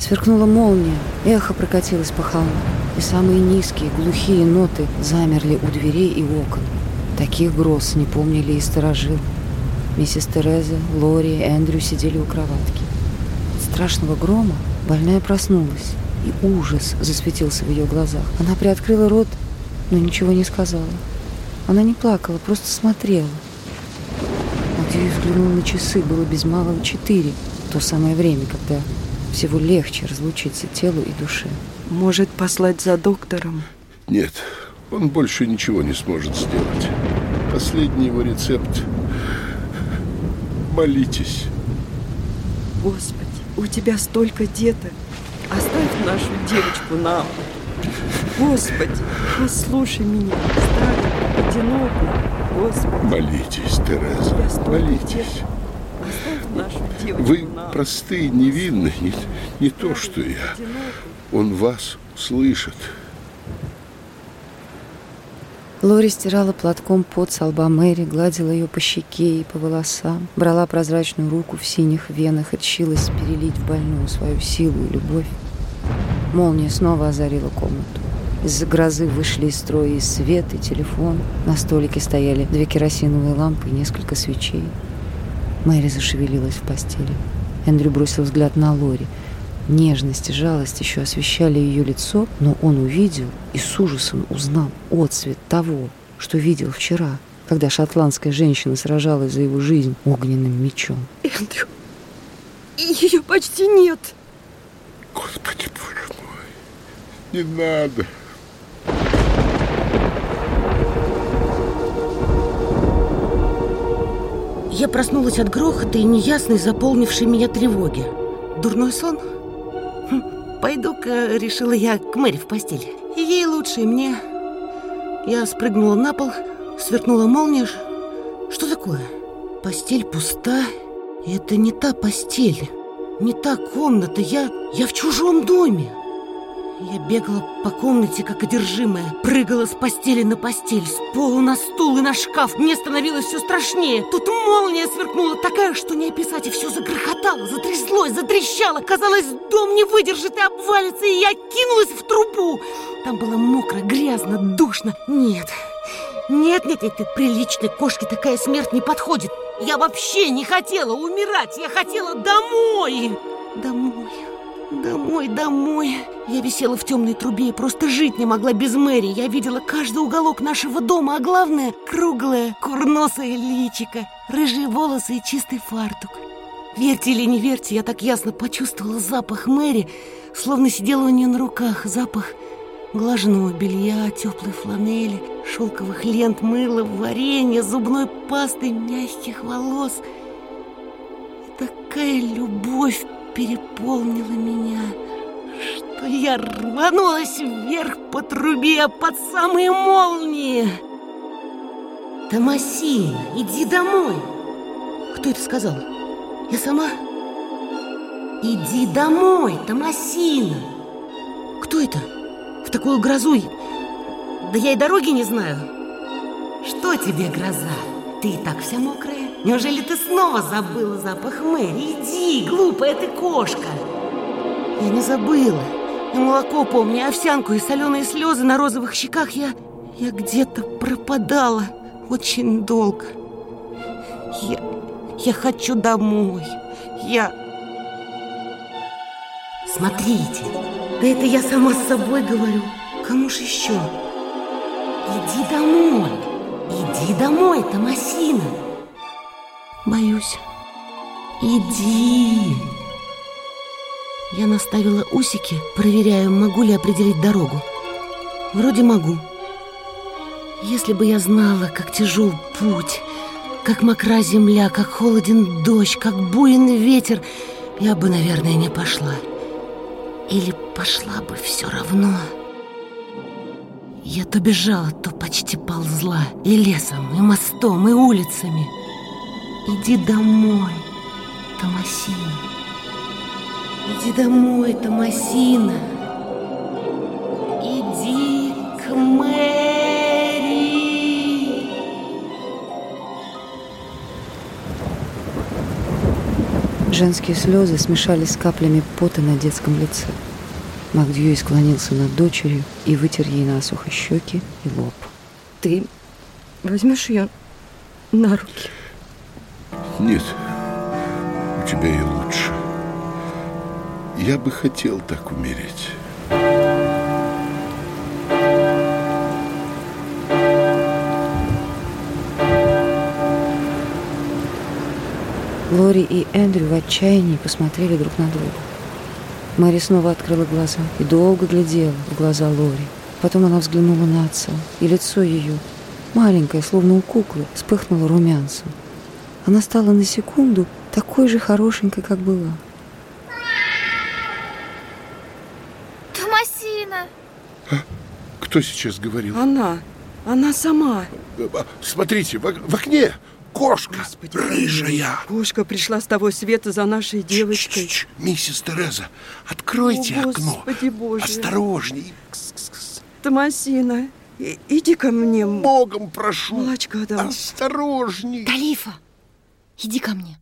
Сверкнула молния, эхо прокатилось по холму, и самые низкие, глухие ноты замерли у дверей и окон. Таких гроз не помнили и сторожил. Миссис Тереза, Лори и Эндрю сидели у кроватки. От страшного грома больная проснулась, и ужас засветился в ее глазах. Она приоткрыла рот, но ничего не сказала. Она не плакала, просто смотрела. Надеюсь, взглянула на часы, было без малого четыре. То самое время, когда всего легче разлучиться телу и душе. Может, послать за доктором? Нет, он больше ничего не сможет сделать. Последний его рецепт – молитесь. Господи, у тебя столько деток. Оставь нашу девочку нам. Господи, послушай меня, старую, одинокую. Господи. Молитесь, Тереза, молитесь. Девочку Вы простые, невинны, не, не то, что я. Он вас слышит. Лори стирала платком пот со лба Мэри, гладила ее по щеке и по волосам, брала прозрачную руку в синих венах и тщилась перелить в больную свою силу и любовь. Молния снова озарила комнату. Из-за грозы вышли из строя и свет, и телефон. На столике стояли две керосиновые лампы и несколько свечей. Мэри зашевелилась в постели. Эндрю бросил взгляд на Лори. Нежность и жалость еще освещали ее лицо, но он увидел и с ужасом узнал отцвет того, что видел вчера, когда шотландская женщина сражалась за его жизнь огненным мечом. Эндрю, ее почти нет. Господи, боже мой, не надо. Я проснулась от грохота и неясной, заполнившей меня тревоги. Дурной сон? Хм, Пойду-ка, решила я, к Мэри в постель. Ей лучше, и мне. Я спрыгнула на пол, сверкнула молния. Что такое? Постель пуста. Это не та постель, не та комната. Я, я в чужом доме. Я бегала по комнате, как одержимая, прыгала с постели на постель, с пола на стул и на шкаф. Мне становилось все страшнее. Тут молния сверкнула такая, что не описать, и все загрохотало, затряслось, затрещало. Казалось, дом не выдержит и обвалится, и я кинулась в трубу. Там было мокро, грязно, душно. Нет, нет, нет, нет, приличной кошке такая смерть не подходит. Я вообще не хотела умирать, я хотела домой. Домой. Домой, домой. Я висела в темной трубе и просто жить не могла без Мэри. Я видела каждый уголок нашего дома, а главное — круглое, курносое личико, рыжие волосы и чистый фартук. Верьте или не верьте, я так ясно почувствовала запах Мэри, словно сидела у нее на руках. Запах глаженного белья, теплой фланели, шелковых лент, мыла, варенья, зубной пасты, мягких волос. И такая любовь переполнила меня, что я рванулась вверх по трубе под самые молнии. Томасин, иди домой. Кто это сказал? Я сама? Иди домой, Томасина. Кто это? В такую грозу? Да я и дороги не знаю. Что тебе гроза? Ты и так вся мокрая. Неужели ты снова забыла запах Мэри? Иди, глупая ты кошка. Я не забыла. И молоко помню, и овсянку, и соленые слезы на розовых щеках. Я, я где-то пропадала очень долго. Я, я хочу домой. Я... Смотрите, да это я сама с собой говорю. Кому ж еще? Иди домой. Иди домой, Томасина. Боюсь. Иди. Я наставила усики, проверяя, могу ли определить дорогу. Вроде могу. Если бы я знала, как тяжел путь, как мокра земля, как холоден дождь, как буен ветер, я бы, наверное, не пошла. Или пошла бы все равно. Я то бежала, то почти ползла. И лесом, и мостом, и улицами. Иди домой, Томасина. Иди домой, Томасина. Иди к Мэри. Женские слезы смешались с каплями пота на детском лице. Макдьюи склонился над дочерью и вытер ей насухо щеки и лоб. Ты возьмешь ее на руки? Нет, у тебя и лучше. Я бы хотел так умереть. Лори и Эндрю в отчаянии посмотрели друг на друга. Мэри снова открыла глаза и долго глядела в глаза Лори. Потом она взглянула на отца, и лицо ее, маленькое, словно у куклы, вспыхнуло румянцем. Она стала на секунду такой же хорошенькой, как была. Томасина! Кто сейчас говорил? Она, она сама. А, Смотрите, в, в окне кошка Господи, рыжая. Кошка пришла с того света за нашей девочкой. Ч-ч-ч, Миссис Тереза, откройте О, окно. Господи Боже. Осторожней. Томасина, и- иди ко мне. Богом прошу. Молочка дам. Осторожней. Талифа, иди ко мне.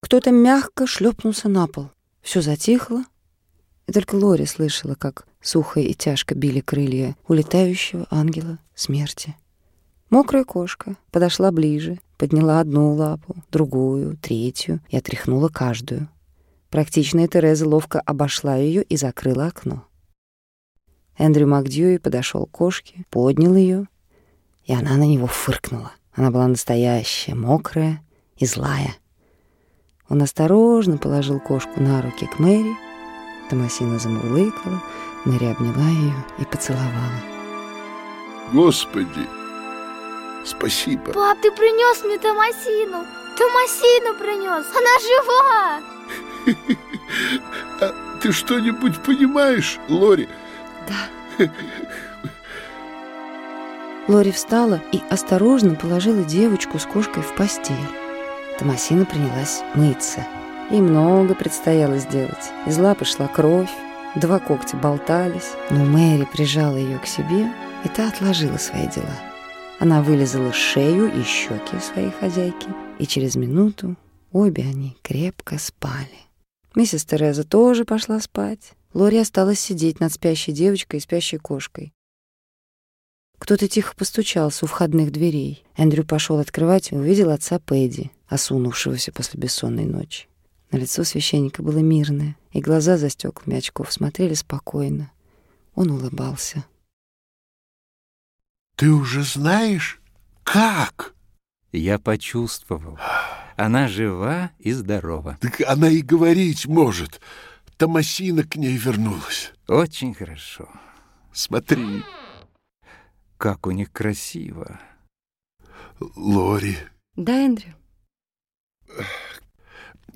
Кто-то мягко шлепнулся на пол. Все затихло, и только Лори слышала, как сухо и тяжко били крылья улетающего ангела смерти. Мокрая кошка подошла ближе, подняла одну лапу, другую, третью и отряхнула каждую. Практичная Тереза ловко обошла ее и закрыла окно. Эндрю Макдьюи подошел к кошке, поднял ее, и она на него фыркнула. Она была настоящая, мокрая и злая. Он осторожно положил кошку на руки к Мэри. Томасина замурлыкала, Мэри обняла ее и поцеловала. Господи, спасибо. Пап, ты принес мне Томасину. Томасину принес. Она жива. А ты что-нибудь понимаешь, Лори? Лори встала и осторожно положила девочку с кошкой в постель. Томасина принялась мыться. Ей много предстояло сделать. Из лапы шла кровь, два когтя болтались, но Мэри прижала ее к себе, и та отложила свои дела. Она вылезала шею и щеки своей хозяйки, и через минуту обе они крепко спали. Миссис Тереза тоже пошла спать. Лори осталась сидеть над спящей девочкой и спящей кошкой. Кто-то тихо постучался у входных дверей. Эндрю пошел открывать и увидел отца Пэдди, осунувшегося после бессонной ночи. На лицо священника было мирное, и глаза за стеклами очков смотрели спокойно. Он улыбался. Ты уже знаешь, как? Я почувствовал. Она жива и здорова. Так она и говорить может. Томасина к ней вернулась. Очень хорошо. Смотри, Как у них красиво. Лори. Да, Эндрю?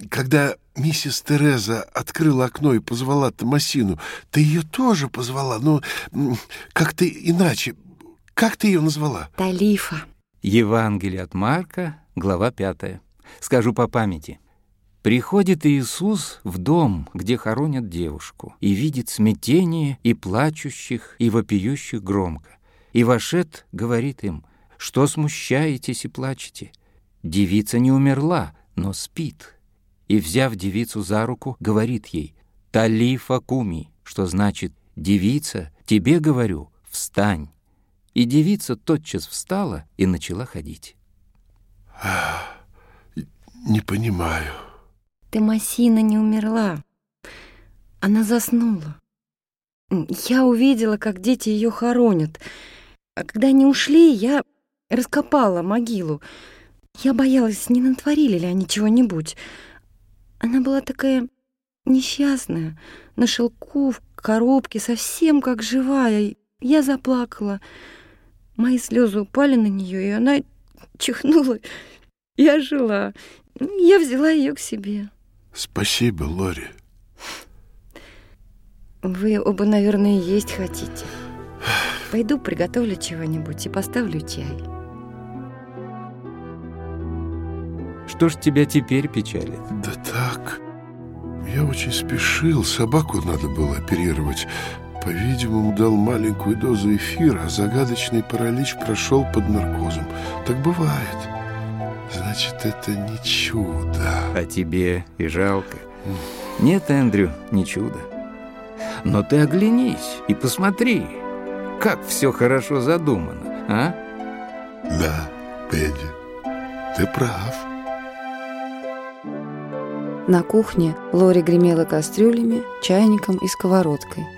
Когда миссис Тереза открыла окно и позвала Томасину, ты ее тоже позвала, но как-то иначе. Как ты ее назвала? Талифа. Евангелие от Марка, глава 5. Скажу по памяти. Приходит Иисус в дом, где хоронят девушку, и видит смятение и плачущих, и вопиющих громко. И вошед говорит им, что смущаетесь и плачете? Девица не умерла, но спит. И, взяв девицу за руку, говорит ей, «Талифа куми», что значит «Девица, тебе говорю, встань». И девица тотчас встала и начала ходить. Не понимаю. Томасина не умерла. Она заснула. Я увидела, как дети ее хоронят. А когда они ушли, я раскопала могилу. Я боялась, не натворили ли они чего-нибудь. Она была такая несчастная, на шелку, в коробке, совсем как живая. Я заплакала. Мои слезы упали на нее, и она чихнула. Я жила. Я взяла ее к себе. Спасибо, Лори. Вы оба, наверное, есть хотите. Пойду приготовлю чего-нибудь и поставлю чай. Что ж тебя теперь печалит? Да так. Я очень спешил, собаку надо было оперировать. По-видимому, дал маленькую дозу эфира, а загадочный паралич прошел под наркозом. Так бывает. Значит, это не чудо. А тебе и жалко. Нет, Эндрю, не чудо. Но ты оглянись и посмотри, как все хорошо задумано, а? Да, Педи, ты прав. На кухне Лори гремела кастрюлями, чайником и сковородкой.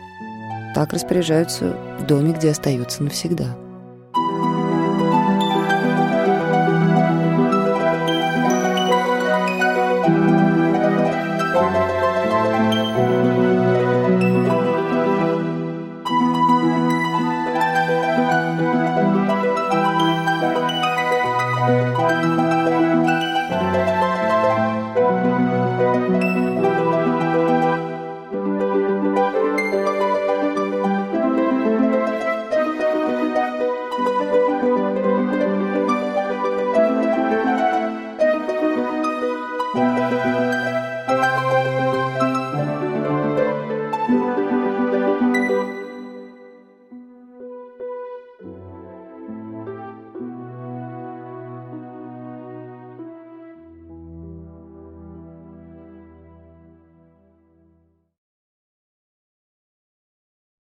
Так распоряжаются в доме, где остаются навсегда.